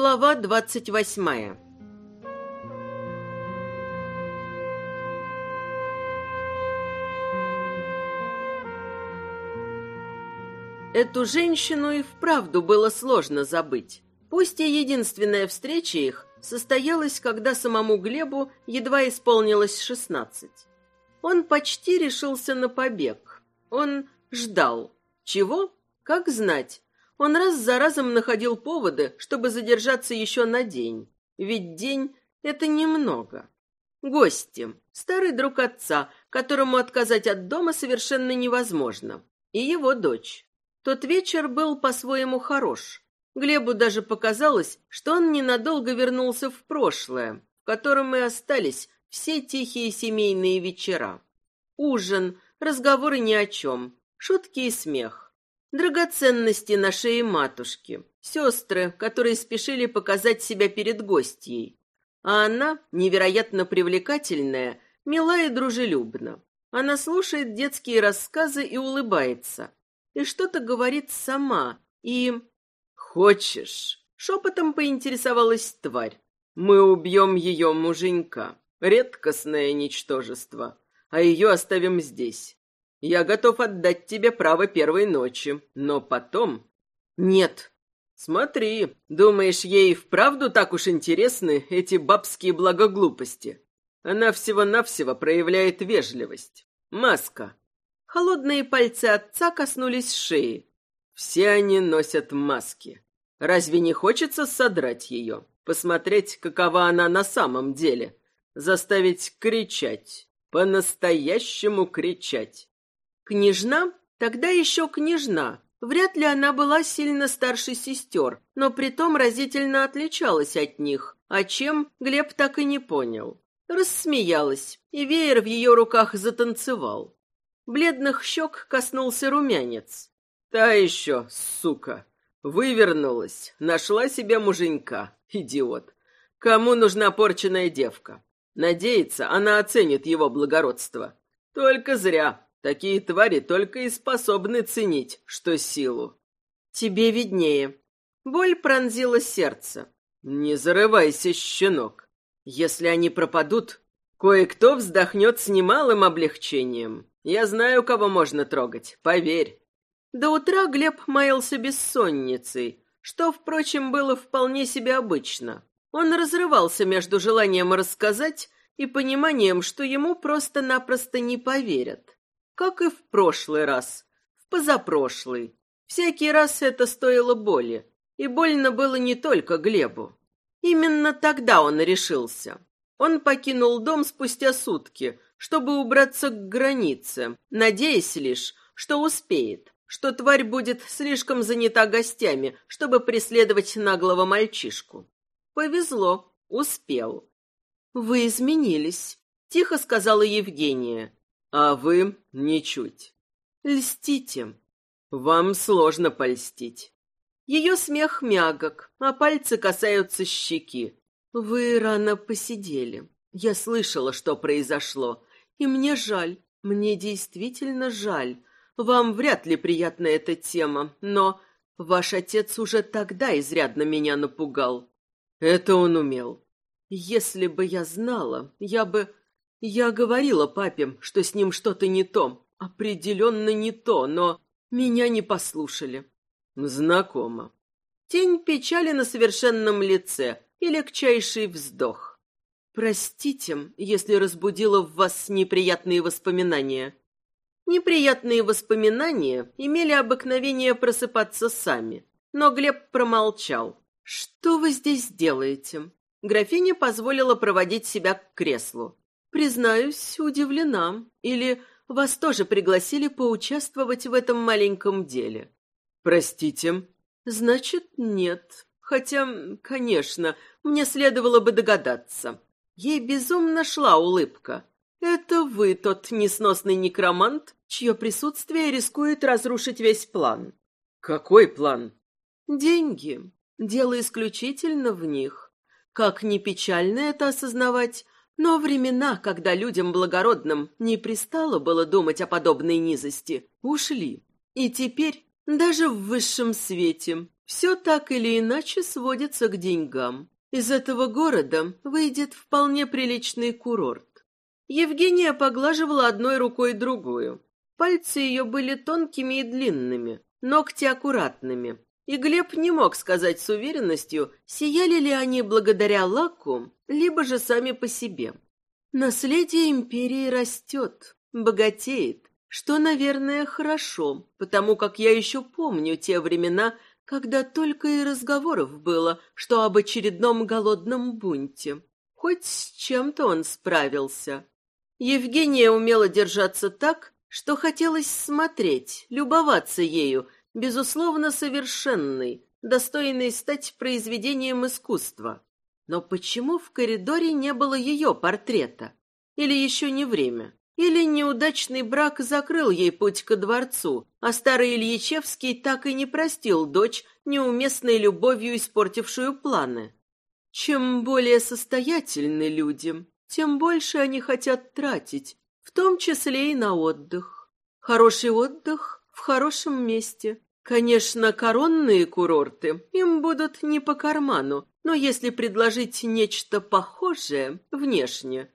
Глава двадцать восьмая Эту женщину и вправду было сложно забыть. Пусть и единственная встреча их состоялась, когда самому Глебу едва исполнилось шестнадцать. Он почти решился на побег. Он ждал. Чего? Как знать. Он раз за разом находил поводы, чтобы задержаться еще на день. Ведь день — это немного. Гости. Старый друг отца, которому отказать от дома совершенно невозможно. И его дочь. Тот вечер был по-своему хорош. Глебу даже показалось, что он ненадолго вернулся в прошлое, в котором и остались все тихие семейные вечера. Ужин, разговоры ни о чем, шутки и смех. Драгоценности на шее матушки, сестры, которые спешили показать себя перед гостьей. А она, невероятно привлекательная, мила и дружелюбна. Она слушает детские рассказы и улыбается. И что-то говорит сама. И... «Хочешь?» — шепотом поинтересовалась тварь. «Мы убьем ее муженька. Редкостное ничтожество. А ее оставим здесь. Я готов отдать тебе право первой ночи, но потом... Нет. Смотри, думаешь, ей вправду так уж интересны эти бабские благоглупости? Она всего-навсего проявляет вежливость. Маска. Холодные пальцы отца коснулись шеи. Все они носят маски. Разве не хочется содрать ее? Посмотреть, какова она на самом деле? Заставить кричать. По-настоящему кричать. Княжна? Тогда еще княжна. Вряд ли она была сильно старше сестер, но притом разительно отличалась от них, а чем Глеб так и не понял. Рассмеялась, и веер в ее руках затанцевал. Бледных щек коснулся румянец. Та еще, сука, вывернулась, нашла себе муженька, идиот. Кому нужна порченная девка? Надеется, она оценит его благородство. Только зря, Такие твари только и способны ценить, что силу. Тебе виднее. Боль пронзила сердце. Не зарывайся, щенок. Если они пропадут, кое-кто вздохнет с немалым облегчением. Я знаю, кого можно трогать, поверь. До утра Глеб маялся бессонницей, что, впрочем, было вполне себе обычно. Он разрывался между желанием рассказать и пониманием, что ему просто-напросто не поверят. Как и в прошлый раз, в позапрошлый. Всякий раз это стоило боли. И больно было не только Глебу. Именно тогда он решился. Он покинул дом спустя сутки, чтобы убраться к границе, надеясь лишь, что успеет, что тварь будет слишком занята гостями, чтобы преследовать наглого мальчишку. Повезло, успел. «Вы изменились», — тихо сказала Евгения. А вы ничуть. Льстите. Вам сложно польстить. Ее смех мягок, а пальцы касаются щеки. Вы рано посидели. Я слышала, что произошло, и мне жаль, мне действительно жаль. Вам вряд ли приятна эта тема, но ваш отец уже тогда изрядно меня напугал. Это он умел. Если бы я знала, я бы... Я говорила папе, что с ним что-то не то. Определенно не то, но меня не послушали. Знакомо. Тень печали на совершенном лице и легчайший вздох. Простите, если разбудила в вас неприятные воспоминания. Неприятные воспоминания имели обыкновение просыпаться сами. Но Глеб промолчал. «Что вы здесь делаете?» Графиня позволила проводить себя к креслу. Признаюсь, удивлена. Или вас тоже пригласили поучаствовать в этом маленьком деле? Простите. Значит, нет. Хотя, конечно, мне следовало бы догадаться. Ей безумно шла улыбка. Это вы тот несносный некромант, чье присутствие рискует разрушить весь план. Какой план? Деньги. Дело исключительно в них. Как ни печально это осознавать, но времена, когда людям благородным не пристало было думать о подобной низости, ушли. И теперь даже в высшем свете Все так или иначе сводится к деньгам. Из этого города выйдет вполне приличный курорт. Евгения поглаживала одной рукой другую. Пальцы ее были тонкими и длинными, ногти аккуратными. И Глеб не мог сказать с уверенностью, сияли ли они благодаря лаку, либо же сами по себе. Наследие империи растет, богатеет, что, наверное, хорошо, потому как я еще помню те времена, когда только и разговоров было, что об очередном голодном бунте. Хоть с чем-то он справился. Евгения умела держаться так, что хотелось смотреть, любоваться ею, безусловно совершенной, достойной стать произведением искусства. Но почему в коридоре не было ее портрета? Или еще не время? Или неудачный брак закрыл ей путь ко дворцу, а старый Ильичевский так и не простил дочь неуместной любовью, испортившую планы? Чем более состоятельны люди, тем больше они хотят тратить, в том числе и на отдых. Хороший отдых в хорошем месте. Конечно, коронные курорты им будут не по карману, но если предложить нечто похожее внешне,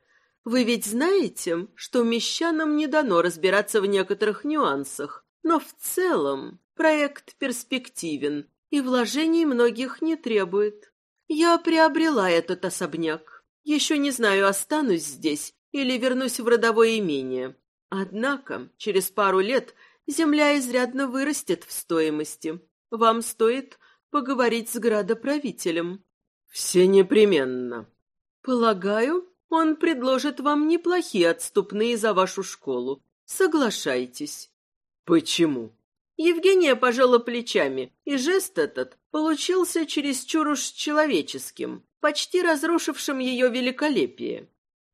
вы ведь знаете, что мещанам не дано разбираться в некоторых нюансах, но в целом проект перспективен и вложений многих не требует. Я приобрела этот особняк. Еще не знаю, останусь здесь или вернусь в родовое имение. Однако через пару лет земля изрядно вырастет в стоимости. Вам стоит поговорить с градоправителем. Все непременно. Полагаю, он предложит вам неплохие отступные за вашу школу. Соглашайтесь. Почему? Евгения пожала плечами, и жест этот получился чересчур уж человеческим почти разрушившим ее великолепие.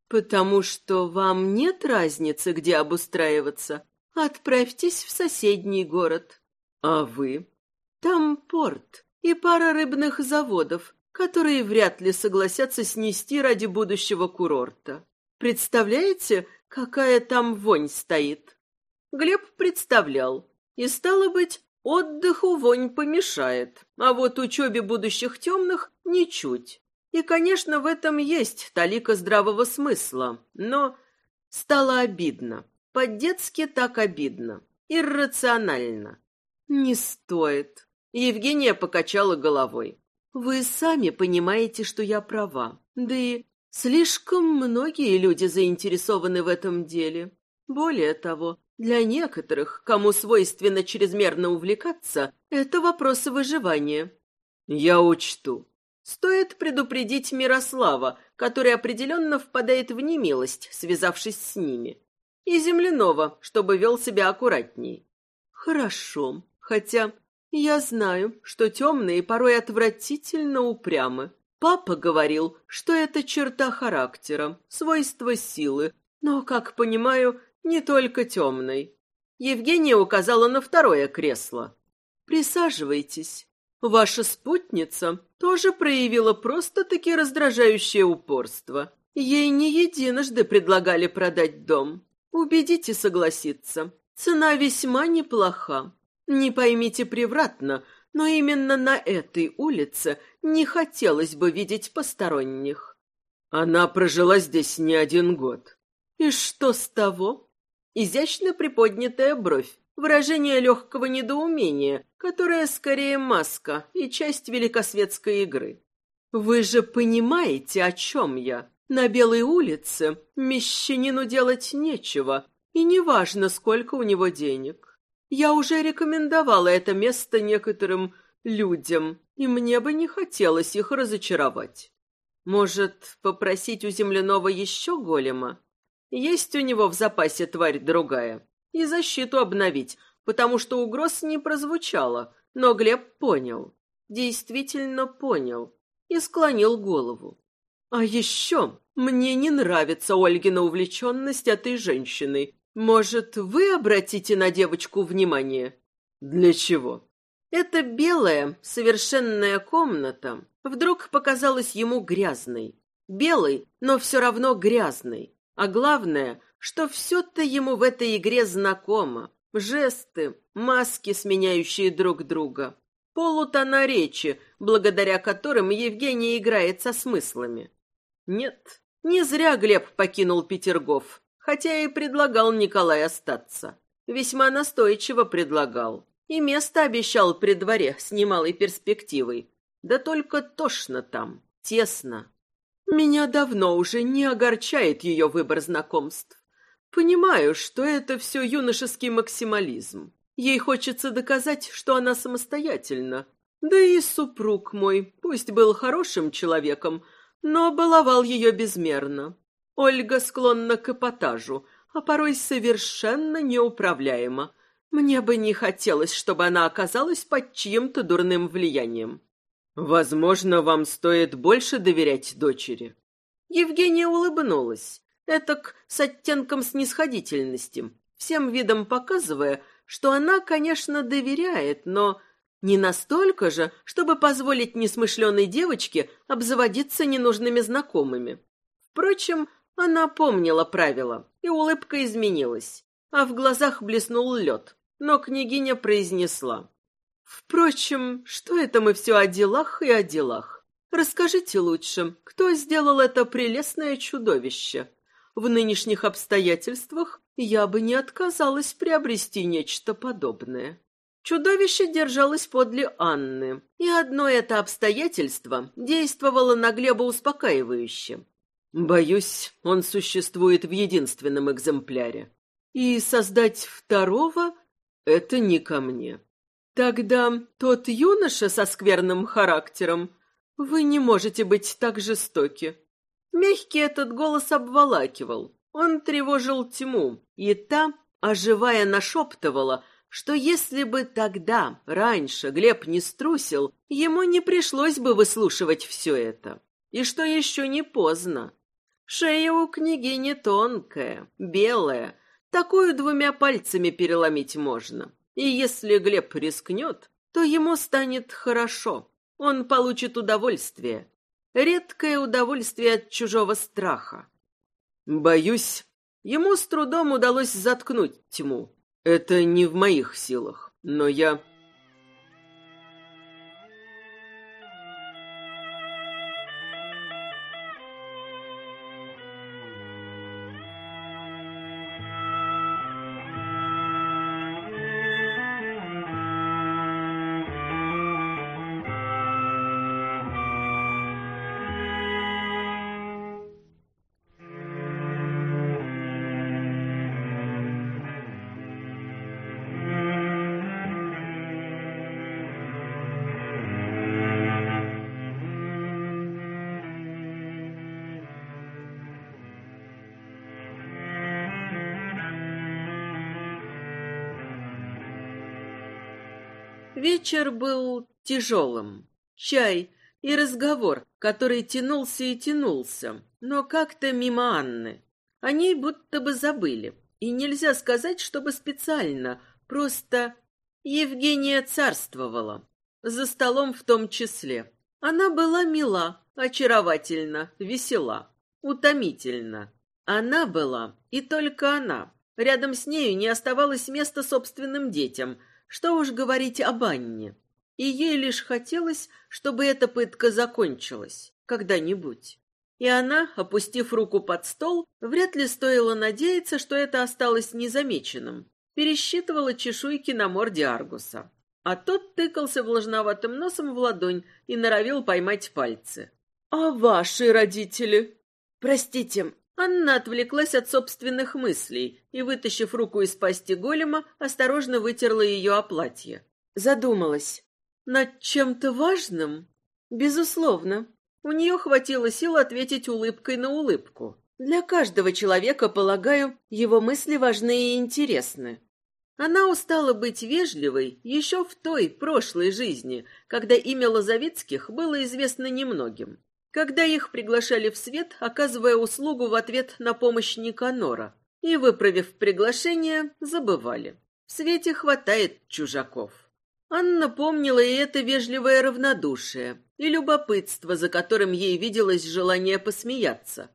Потому что вам нет разницы, где обустраиваться. Отправьтесь в соседний город. А вы? Там порт и пара рыбных заводов, которые вряд ли согласятся снести ради будущего курорта. Представляете, какая там вонь стоит? Глеб представлял. И, стало быть, отдыху вонь помешает, а вот учебе будущих темных ничуть. И, конечно, в этом есть талика здравого смысла, но стало обидно. По-детски так обидно. Иррационально. Не стоит. Евгения покачала головой. Вы сами понимаете, что я права. Да и слишком многие люди заинтересованы в этом деле. Более того, для некоторых, кому свойственно чрезмерно увлекаться, это вопрос выживания. Я учту. Стоит предупредить Мирослава, который определенно впадает в немилость, связавшись с ними. И Земляного, чтобы вел себя аккуратней. Хорошо, хотя я знаю, что темные порой отвратительно упрямы. Папа говорил, что это черта характера, свойство силы, но, как понимаю, не только темной. Евгения указала на второе кресло. «Присаживайтесь. Ваша спутница тоже проявила просто-таки раздражающее упорство. Ей не единожды предлагали продать дом. Убедите согласиться. Цена весьма неплоха. Не поймите превратно, но именно на этой улице не хотелось бы видеть посторонних. Она прожила здесь не один год. И что с того? Изящно приподнятая бровь, выражение легкого недоумения, которое скорее маска и часть великосветской игры. Вы же понимаете, о чем я? На Белой улице мещанину делать нечего, и неважно, сколько у него денег. Я уже рекомендовала это место некоторым людям, и мне бы не хотелось их разочаровать. Может, попросить у земляного еще голема? Есть у него в запасе тварь другая. И защиту обновить, потому что угроз не прозвучало, но Глеб понял. Действительно понял. И склонил голову. А еще мне не нравится Ольгина увлеченность этой женщиной. Может, вы обратите на девочку внимание? Для чего? Эта белая, совершенная комната вдруг показалась ему грязной. Белой, но все равно грязной. А главное, что все-то ему в этой игре знакомо. Жесты, маски, сменяющие друг друга. полутона речи, благодаря которым Евгений играет со смыслами. Нет, не зря Глеб покинул Петергоф, хотя и предлагал Николай остаться. Весьма настойчиво предлагал. И место обещал при дворе с немалой перспективой. Да только тошно там, тесно. Меня давно уже не огорчает ее выбор знакомств. Понимаю, что это все юношеский максимализм. Ей хочется доказать, что она самостоятельна. Да и супруг мой, пусть был хорошим человеком, но баловал ее безмерно. Ольга склонна к эпатажу, а порой совершенно неуправляема. Мне бы не хотелось, чтобы она оказалась под чьим-то дурным влиянием. Возможно, вам стоит больше доверять дочери. Евгения улыбнулась, этак с оттенком снисходительности, всем видом показывая, что она, конечно, доверяет, но не настолько же, чтобы позволить несмышленой девочке обзаводиться ненужными знакомыми. Впрочем, она помнила правила, и улыбка изменилась, а в глазах блеснул лед, но княгиня произнесла. Впрочем, что это мы все о делах и о делах? Расскажите лучше, кто сделал это прелестное чудовище? В нынешних обстоятельствах я бы не отказалась приобрести нечто подобное. Чудовище держалось подле Анны, и одно это обстоятельство действовало на Глеба успокаивающе. Боюсь, он существует в единственном экземпляре. И создать второго — это не ко мне. Тогда тот юноша со скверным характером, вы не можете быть так жестоки. Мягкий этот голос обволакивал. Он тревожил тьму, и та, оживая, нашептывала, что если бы тогда, раньше, Глеб не струсил, ему не пришлось бы выслушивать все это. И что еще не поздно. Шея у княгини тонкая, белая, такую двумя пальцами переломить можно. И если Глеб рискнет, то ему станет хорошо. Он получит удовольствие. Редкое удовольствие от чужого страха. Боюсь, ему с трудом удалось заткнуть тьму. Это не в моих силах, но я Вечер был тяжелым. Чай и разговор, который тянулся и тянулся, но как-то мимо Анны. О ней будто бы забыли. И нельзя сказать, чтобы специально, просто Евгения царствовала. За столом в том числе. Она была мила, очаровательна, весела, утомительна. Она была, и только она. Рядом с нею не оставалось места собственным детям – что уж говорить об Анне. И ей лишь хотелось, чтобы эта пытка закончилась когда-нибудь. И она, опустив руку под стол, вряд ли стоило надеяться, что это осталось незамеченным. Пересчитывала чешуйки на морде Аргуса. А тот тыкался влажноватым носом в ладонь и норовил поймать пальцы. «А ваши родители?» «Простите, Анна отвлеклась от собственных мыслей и, вытащив руку из пасти голема, осторожно вытерла ее о платье. Задумалась. Над чем-то важным? Безусловно. У нее хватило сил ответить улыбкой на улыбку. Для каждого человека, полагаю, его мысли важны и интересны. Она устала быть вежливой еще в той прошлой жизни, когда имя Лозовицких было известно немногим когда их приглашали в свет, оказывая услугу в ответ на помощь Никанора, и, выправив приглашение, забывали. В свете хватает чужаков. Анна помнила и это вежливое равнодушие, и любопытство, за которым ей виделось желание посмеяться.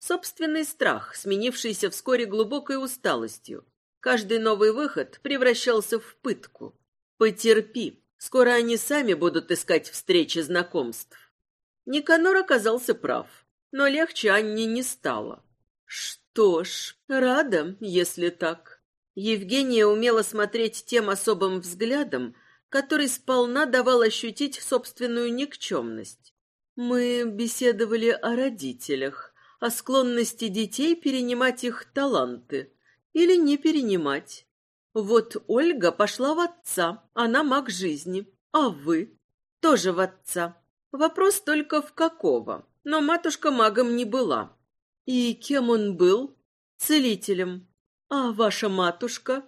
Собственный страх, сменившийся вскоре глубокой усталостью. Каждый новый выход превращался в пытку. «Потерпи», Скоро они сами будут искать встречи знакомств. Никанор оказался прав, но легче Анне не стало. Что ж, рада, если так. Евгения умела смотреть тем особым взглядом, который сполна давал ощутить собственную никчемность. Мы беседовали о родителях, о склонности детей перенимать их таланты или не перенимать. Вот Ольга пошла в отца, она маг жизни, а вы тоже в отца. Вопрос только в какого, но матушка магом не была. И кем он был? Целителем. А ваша матушка?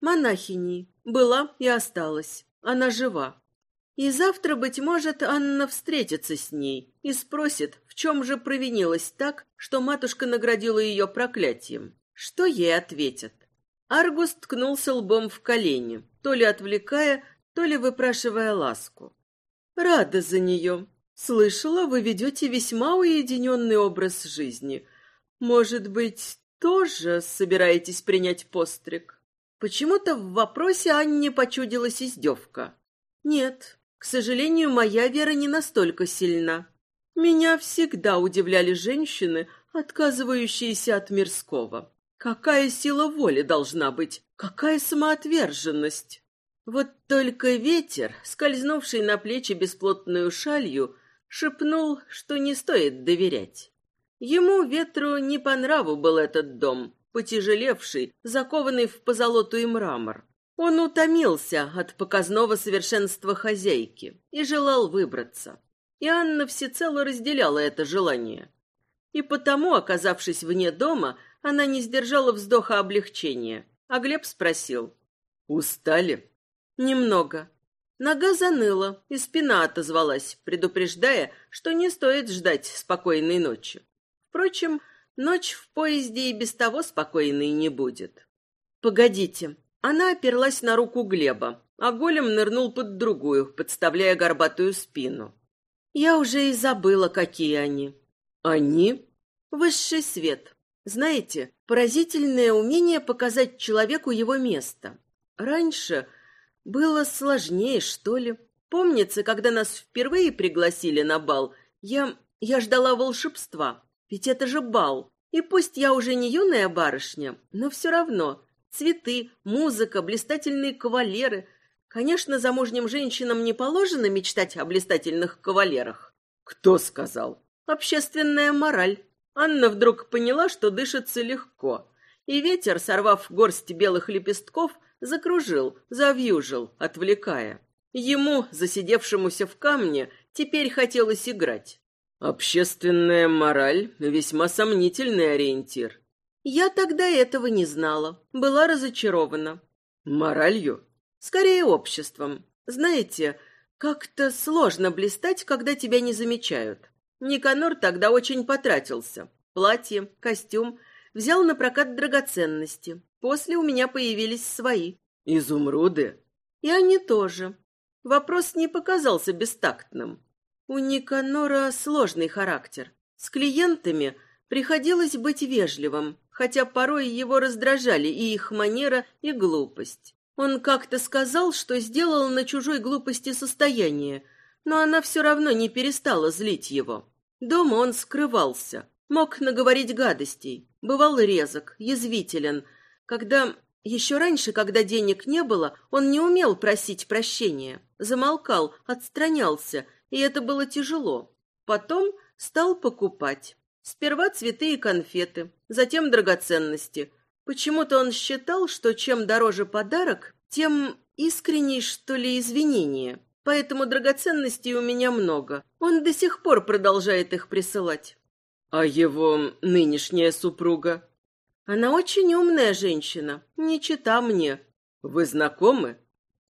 Монахиней. Была и осталась. Она жива. И завтра, быть может, Анна встретится с ней и спросит, в чем же провинилась так, что матушка наградила ее проклятием. Что ей ответят? Аргус ткнулся лбом в колени, то ли отвлекая, то ли выпрашивая ласку. «Рада за нее. Слышала, вы ведете весьма уединенный образ жизни. Может быть, тоже собираетесь принять постриг?» Почему-то в вопросе Анне почудилась издевка. «Нет, к сожалению, моя вера не настолько сильна. Меня всегда удивляли женщины, отказывающиеся от мирского. Какая сила воли должна быть? Какая самоотверженность? Вот только ветер, скользнувший на плечи бесплотную шалью, шепнул, что не стоит доверять. Ему, ветру, не по нраву был этот дом, потяжелевший, закованный в позолоту и мрамор. Он утомился от показного совершенства хозяйки и желал выбраться. И Анна всецело разделяла это желание. И потому, оказавшись вне дома, она не сдержала вздоха облегчения. А Глеб спросил. «Устали?» «Немного». Нога заныла, и спина отозвалась, предупреждая, что не стоит ждать спокойной ночи. Впрочем, ночь в поезде и без того спокойной не будет. «Погодите», она оперлась на руку Глеба, а голем нырнул под другую, подставляя горбатую спину. Я уже и забыла, какие они. Они? Высший свет. Знаете, поразительное умение показать человеку его место. Раньше было сложнее, что ли. Помнится, когда нас впервые пригласили на бал, я... я ждала волшебства. Ведь это же бал. И пусть я уже не юная барышня, но все равно Цветы, музыка, блистательные кавалеры. Конечно, замужним женщинам не положено мечтать о блистательных кавалерах. Кто сказал? Общественная мораль. Анна вдруг поняла, что дышится легко. И ветер, сорвав горсть белых лепестков, закружил, завьюжил, отвлекая. Ему, засидевшемуся в камне, теперь хотелось играть. Общественная мораль — весьма сомнительный ориентир. Я тогда этого не знала, была разочарована. Моралью? Скорее, обществом. Знаете, как-то сложно блистать, когда тебя не замечают. Никанор тогда очень потратился. Платье, костюм, взял на прокат драгоценности. После у меня появились свои. Изумруды? И они тоже. Вопрос не показался бестактным. У Никанора сложный характер. С клиентами приходилось быть вежливым, хотя порой его раздражали и их манера, и глупость. Он как-то сказал, что сделал на чужой глупости состояние, но она все равно не перестала злить его. Дома он скрывался, мог наговорить гадостей, бывал резок, язвителен. Когда... Еще раньше, когда денег не было, он не умел просить прощения, замолкал, отстранялся, и это было тяжело. Потом стал покупать. Сперва цветы и конфеты, затем драгоценности. Почему-то он считал, что чем дороже подарок, тем искренней, что ли, извинение. Поэтому драгоценностей у меня много. Он до сих пор продолжает их присылать. А его нынешняя супруга? Она очень умная женщина, не чита мне. Вы знакомы?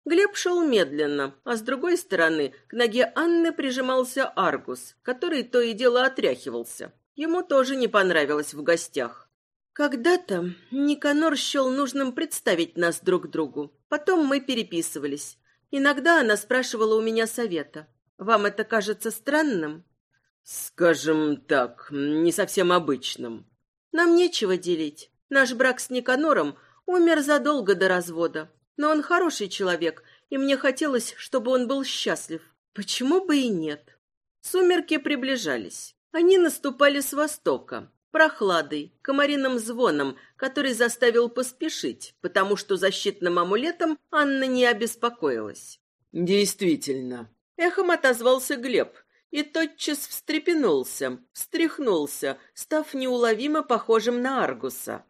Глеб шел медленно, а с другой стороны к ноге Анны прижимался Аргус, который то и дело отряхивался. Ему тоже не понравилось в гостях. Когда-то Никанор счел нужным представить нас друг другу. Потом мы переписывались. Иногда она спрашивала у меня совета. Вам это кажется странным? Скажем так, не совсем обычным. Нам нечего делить. Наш брак с Никанором умер задолго до развода. Но он хороший человек и мне хотелось, чтобы он был счастлив. Почему бы и нет? Сумерки приближались. Они наступали с востока, прохладой, комариным звоном, который заставил поспешить, потому что защитным амулетом Анна не обеспокоилась. «Действительно», — эхом отозвался Глеб и тотчас встрепенулся, встряхнулся, став неуловимо похожим на Аргуса.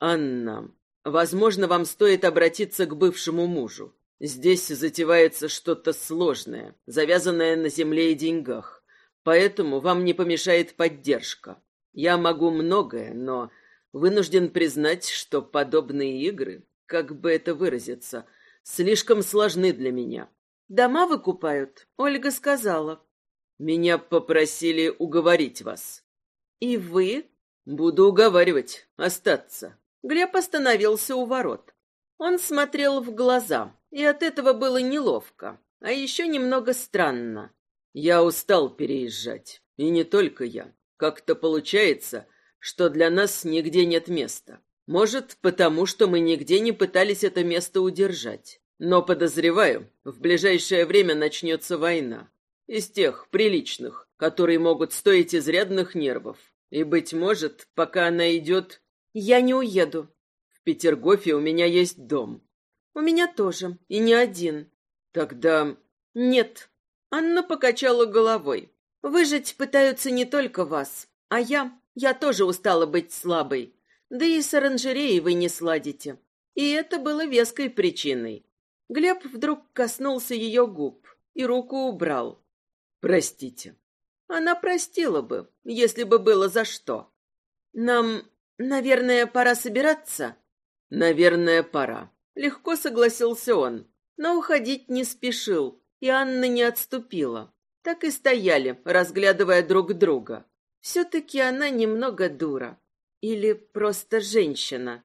«Анна, возможно, вам стоит обратиться к бывшему мужу. Здесь затевается что-то сложное, завязанное на земле и деньгах. Поэтому вам не помешает поддержка. Я могу многое, но вынужден признать, что подобные игры, как бы это выразиться, слишком сложны для меня. Дома выкупают, Ольга сказала. Меня попросили уговорить вас. И вы? Буду уговаривать остаться. Глеб остановился у ворот. Он смотрел в глаза, и от этого было неловко, а еще немного странно. Я устал переезжать, и не только я. Как-то получается, что для нас нигде нет места. Может, потому что мы нигде не пытались это место удержать. Но подозреваю, в ближайшее время начнется война. Из тех приличных, которые могут стоить изрядных нервов. И, быть может, пока она идет... Я не уеду. В Петергофе у меня есть дом. У меня тоже, и не один. Тогда... Нет. Анна покачала головой. Выжить пытаются не только вас, а я. Я тоже устала быть слабой. Да и с оранжереей вы не сладите. И это было веской причиной. Глеб вдруг коснулся ее губ и руку убрал. «Простите». Она простила бы, если бы было за что. «Нам, наверное, пора собираться?» «Наверное, пора». Легко согласился он, но уходить не спешил, и Анна не отступила. Так и стояли, разглядывая друг друга. Все-таки она немного дура. Или просто женщина.